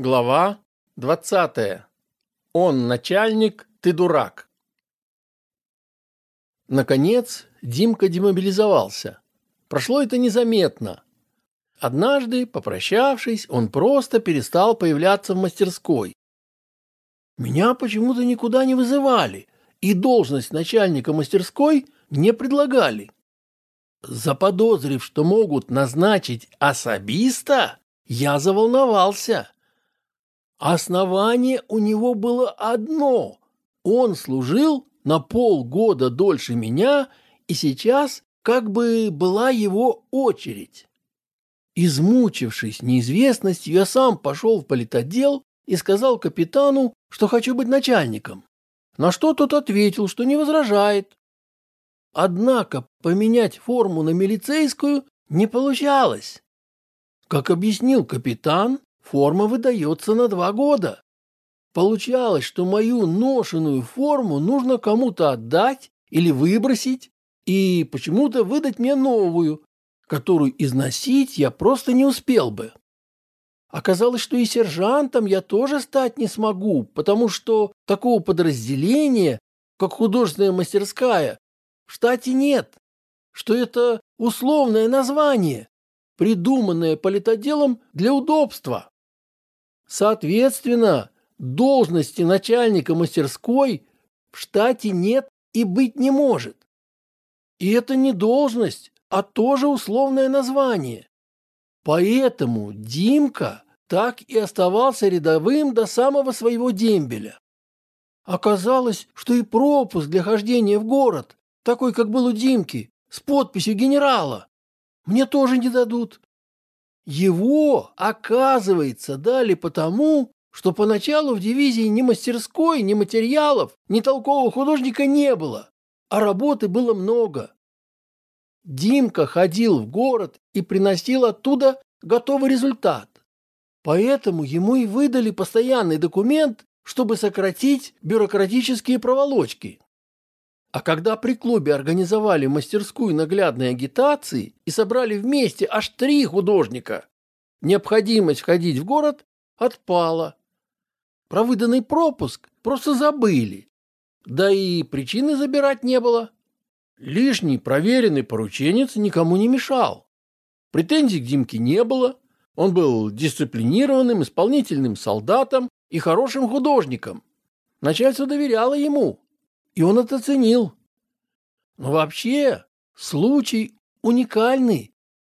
Глава 20. Он начальник, ты дурак. Наконец, Димка демобилизовался. Прошло это незаметно. Однажды, попрощавшись, он просто перестал появляться в мастерской. Меня почему-то никуда не вызывали, и должность начальника мастерской не предлагали. Заподозрив, что могут назначить особиста, я заволновался. Основание у него было одно. Он служил на полгода дольше меня, и сейчас как бы была его очередь. Измучившись неизвестностью, я сам пошел в политотдел и сказал капитану, что хочу быть начальником. На что тот ответил, что не возражает. Однако поменять форму на милицейскую не получалось. Как объяснил капитан, форма выдается на два года. Получалось, что мою ношеную форму нужно кому-то отдать или выбросить, и почему-то выдать мне новую, которую износить я просто не успел бы. Оказалось, что и сержантом я тоже стать не смогу, потому что такого подразделения, как художественная мастерская, в штате нет, что это условное название, придуманное политоделом для удобства. Соответственно, должности начальника мастерской в штате нет и быть не может. И это не должность, а тоже условное название. Поэтому Димка так и оставался рядовым до самого своего дембеля. Оказалось, что и пропуск для хождения в город, такой, как был у Димки, с подписью генерала, мне тоже не дадут. Его, оказывается, дали потому, что поначалу в дивизии ни мастерской, ни материалов, ни толкового художника не было, а работы было много. Димка ходил в город и приносил оттуда готовый результат. Поэтому ему и выдали постоянный документ, чтобы сократить бюрократические проволочки. А когда при клубе организовали мастерскую наглядной агитации и собрали вместе аж три художника, необходимость входить в город отпала. Про выданный пропуск просто забыли. Да и причины забирать не было. Лишний проверенный порученец никому не мешал. Претензий к Димке не было. Он был дисциплинированным, исполнительным солдатом и хорошим художником. Начальство доверяло ему и он это ценил. Но вообще, случай уникальный.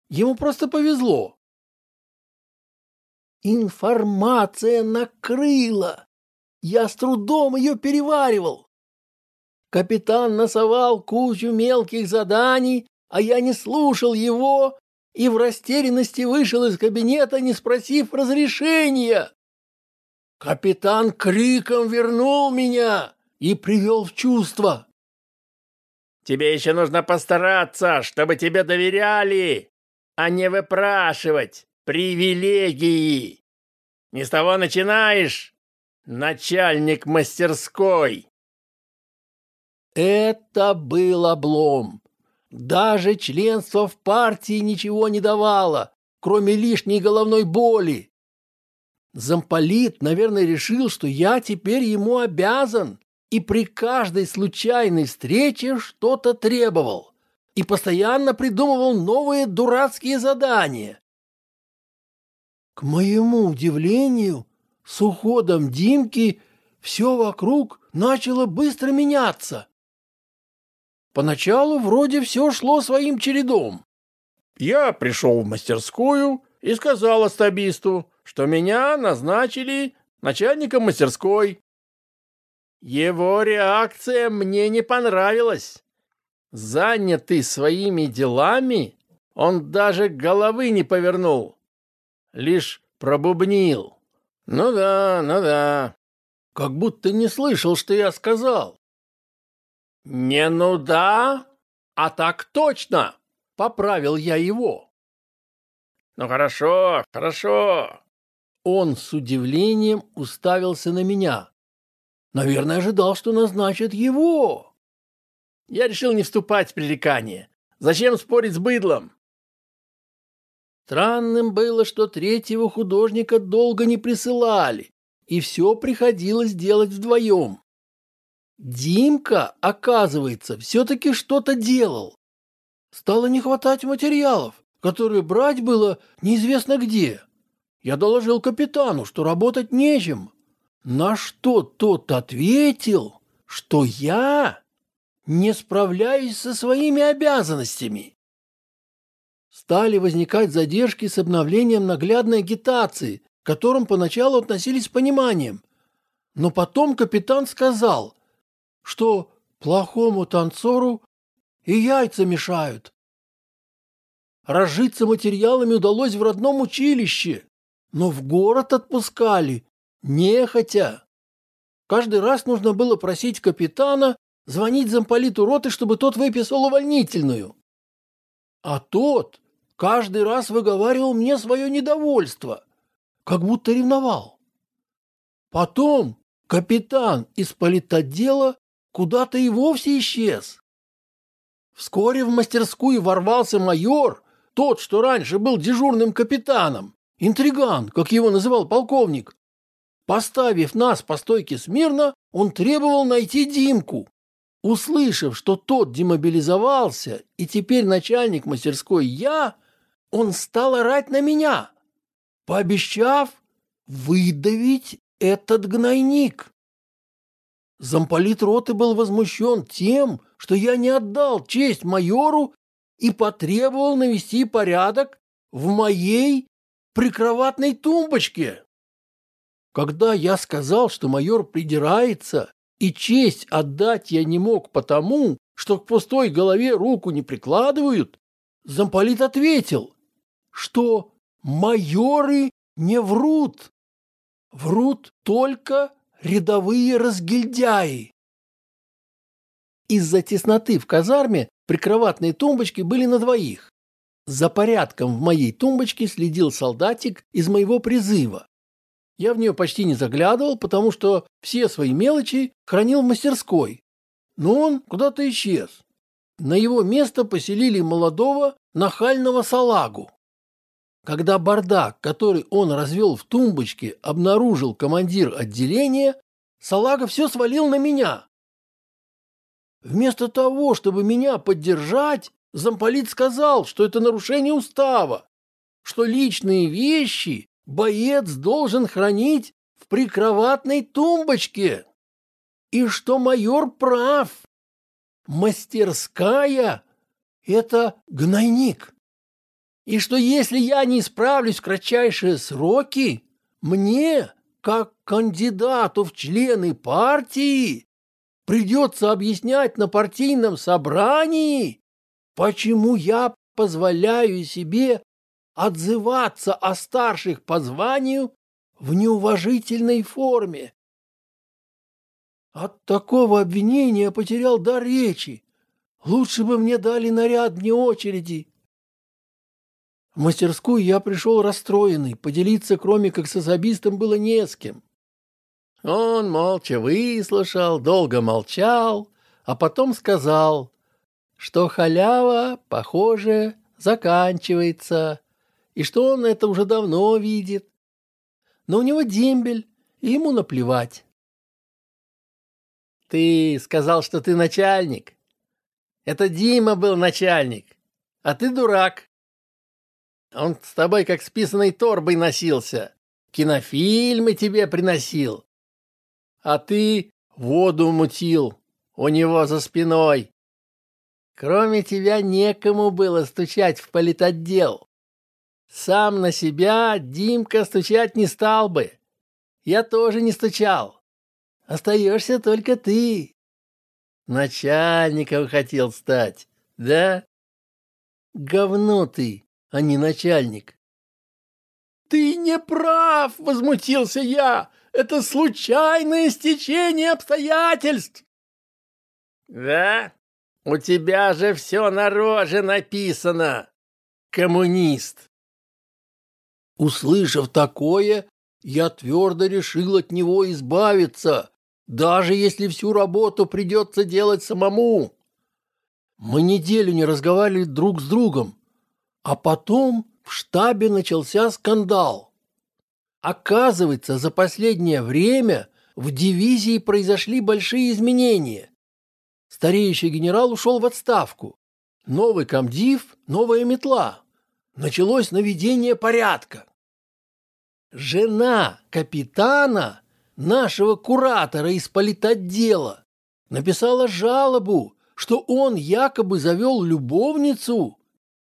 Ему просто повезло. Информация накрыла. Я с трудом ее переваривал. Капитан насовал кучу мелких заданий, а я не слушал его и в растерянности вышел из кабинета, не спросив разрешения. Капитан криком вернул меня и привел в чувство. Тебе еще нужно постараться, чтобы тебе доверяли, а не выпрашивать привилегии. Не с того начинаешь, начальник мастерской. Это был облом. Даже членство в партии ничего не давало, кроме лишней головной боли. Замполит, наверное, решил, что я теперь ему обязан, и при каждой случайной встрече что-то требовал и постоянно придумывал новые дурацкие задания. К моему удивлению, с уходом Димки все вокруг начало быстро меняться. Поначалу вроде все шло своим чередом. Я пришел в мастерскую и сказал остабисту, что меня назначили начальником мастерской. Его реакция мне не понравилась. Занятый своими делами, он даже головы не повернул, лишь пробубнил. Ну да, ну да. Как будто не слышал, что я сказал. Не ну да, а так точно, поправил я его. Ну хорошо, хорошо. Он с удивлением уставился на меня. Наверное, ожидал, что назначат его. Я решил не вступать в пререкание. Зачем спорить с быдлом? Странным было, что третьего художника долго не присылали, и все приходилось делать вдвоем. Димка, оказывается, все-таки что-то делал. Стало не хватать материалов, которые брать было неизвестно где. Я доложил капитану, что работать нечем. На что тот ответил, что я не справляюсь со своими обязанностями. Стали возникать задержки с обновлением наглядной агитации, к которым поначалу относились с пониманием. Но потом капитан сказал, что плохому танцору и яйца мешают. Разжиться материалами удалось в родном училище, но в город отпускали нехотя. Каждый раз нужно было просить капитана звонить замполиту роты, чтобы тот выписал увольнительную. А тот каждый раз выговаривал мне свое недовольство, как будто ревновал. Потом капитан из политотдела куда-то и вовсе исчез. Вскоре в мастерскую ворвался майор, тот, что раньше был дежурным капитаном, интриган, как его называл полковник. Поставив нас по стойке смирно, он требовал найти Димку. Услышав, что тот демобилизовался, и теперь начальник мастерской я, он стал орать на меня, пообещав выдавить этот гнойник. Замполит роты был возмущен тем, что я не отдал честь майору и потребовал навести порядок в моей прикроватной тумбочке. Когда я сказал, что майор придирается и честь отдать я не мог потому, что к пустой голове руку не прикладывают, замполит ответил, что майоры не врут. Врут только рядовые разгильдяи. Из-за тесноты в казарме прикроватные тумбочки были на двоих. За порядком в моей тумбочке следил солдатик из моего призыва. Я в нее почти не заглядывал, потому что все свои мелочи хранил в мастерской. Но он куда-то исчез. На его место поселили молодого нахального салагу. Когда бардак, который он развел в тумбочке, обнаружил командир отделения, салага все свалил на меня. Вместо того, чтобы меня поддержать, замполит сказал, что это нарушение устава, что личные вещи боец должен хранить в прикроватной тумбочке. И что майор прав. Мастерская — это гнойник. И что если я не справлюсь в кратчайшие сроки, мне, как кандидату в члены партии, придется объяснять на партийном собрании, почему я позволяю себе отзываться о старших по званию в неуважительной форме. От такого обвинения потерял дар речи. Лучше бы мне дали наряд вне очереди. В мастерскую я пришел расстроенный, поделиться кроме как с особистом было не с кем. Он молча выслушал, долго молчал, а потом сказал, что халява, похоже, заканчивается, и что он это уже давно видит. Но у него дембель, и ему наплевать. Ты сказал, что ты начальник. Это Дима был начальник, а ты дурак. Он с тобой как с писаной торбой носился, кинофильмы тебе приносил. А ты воду мутил у него за спиной. Кроме тебя некому было стучать в политотдел. Сам на себя Димка стучать не стал бы. Я тоже не стучал. Остаешься только ты. Начальником хотел стать, да? Говно ты, а не начальник. Ты не прав, возмутился я. Это случайное стечение обстоятельств. Да? У тебя же все на роже написано. Коммунист. Услышав такое, я твердо решил от него избавиться, даже если всю работу придется делать самому. Мы неделю не разговаривали друг с другом, а потом в штабе начался скандал. Оказывается, за последнее время в дивизии произошли большие изменения. Стареющий генерал ушел в отставку. Новый комдив, новая метла. Началось наведение порядка. Жена капитана, нашего куратора из политотдела, написала жалобу, что он якобы завел любовницу,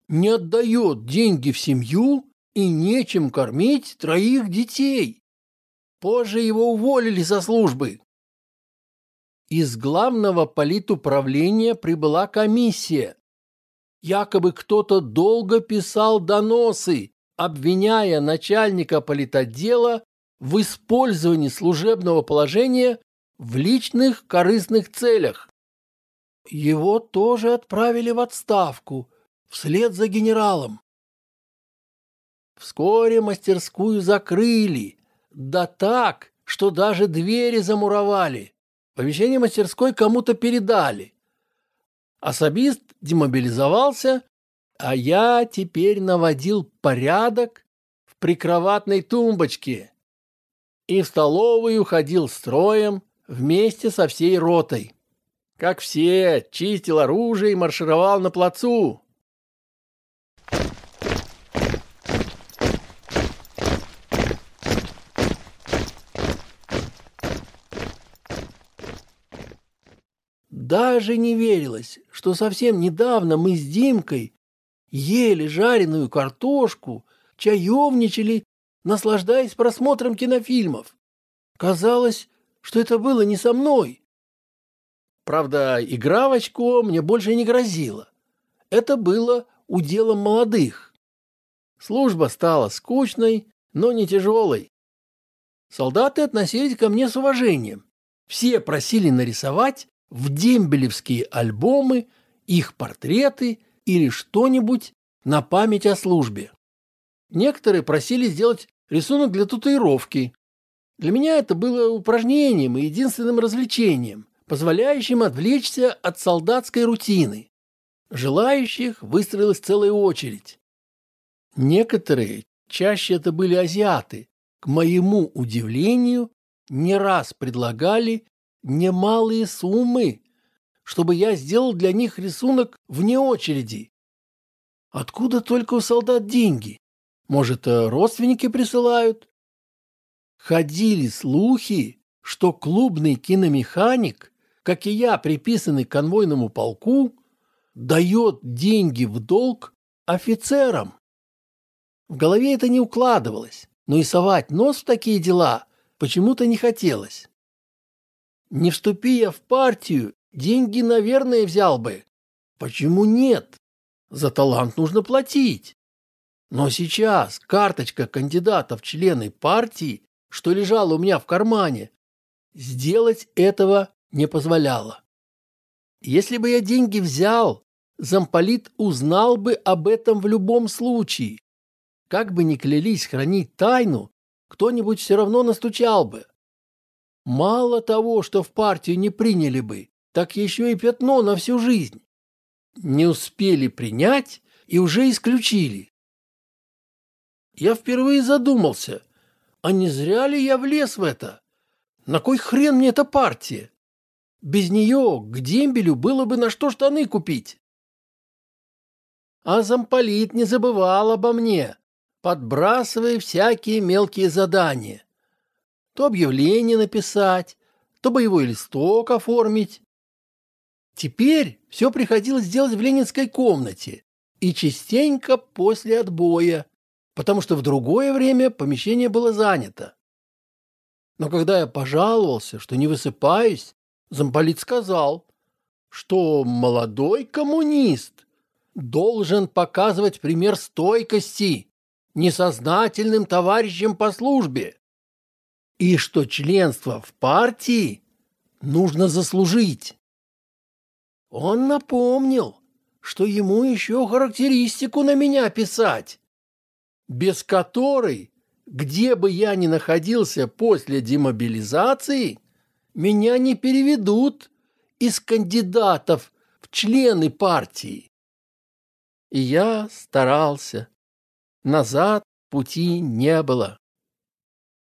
не отдает деньги в семью и нечем кормить троих детей. Позже его уволили со службы. Из главного политуправления прибыла комиссия. Якобы кто-то долго писал доносы, обвиняя начальника политотдела в использовании служебного положения в личных корыстных целях. Его тоже отправили в отставку, вслед за генералом. Вскоре мастерскую закрыли, да так, что даже двери замуровали. Помещение мастерской кому-то передали. Особист демобилизовался, а я теперь наводил порядок в прикроватной тумбочке и в столовую ходил строем вместе со всей ротой. Как все, чистил оружие и маршировал на плацу. Даже не верилось, что совсем недавно мы с Димкой ели жареную картошку, чаевничали, наслаждаясь просмотром кинофильмов. Казалось, что это было не со мной. Правда, игра в очко мне больше не грозила. Это было уделом молодых. Служба стала скучной, но не тяжелой. Солдаты относились ко мне с уважением. Все просили нарисовать в дембелевские альбомы их портреты или что-нибудь на память о службе. Некоторые просили сделать рисунок для татуировки. Для меня это было упражнением и единственным развлечением, позволяющим отвлечься от солдатской рутины. Желающих выстроилась целая очередь. Некоторые, чаще это были азиаты, к моему удивлению, не раз предлагали немалые суммы, чтобы я сделал для них рисунок вне очереди. Откуда только у солдат деньги? Может, э, родственники присылают? Ходили слухи, что клубный киномеханик, как и я, приписанный конвойному полку, дает деньги в долг офицерам. В голове это не укладывалось, но и совать нос в такие дела почему-то не хотелось. Не вступи я в партию, деньги, наверное, взял бы. Почему нет? За талант нужно платить. Но сейчас карточка кандидата в члены партии, что лежала у меня в кармане, сделать этого не позволяла. Если бы я деньги взял, замполит узнал бы об этом в любом случае. Как бы ни клялись хранить тайну, кто-нибудь все равно настучал бы. Мало того, что в партию не приняли бы, так еще и пятно на всю жизнь. Не успели принять и уже исключили. Я впервые задумался, а не зря ли я влез в это? На кой хрен мне эта партия? Без нее к дембелю было бы на что штаны купить. А замполит не забывал обо мне, подбрасывая всякие мелкие задания то объявление написать, то боевой листок оформить. Теперь все приходилось делать в ленинской комнате и частенько после отбоя, потому что в другое время помещение было занято. Но когда я пожаловался, что не высыпаюсь, замполит сказал, что молодой коммунист должен показывать пример стойкости несознательным товарищам по службе и что членство в партии нужно заслужить. Он напомнил, что ему еще характеристику на меня писать, без которой, где бы я ни находился после демобилизации, меня не переведут из кандидатов в члены партии. И я старался, Назад пути не было.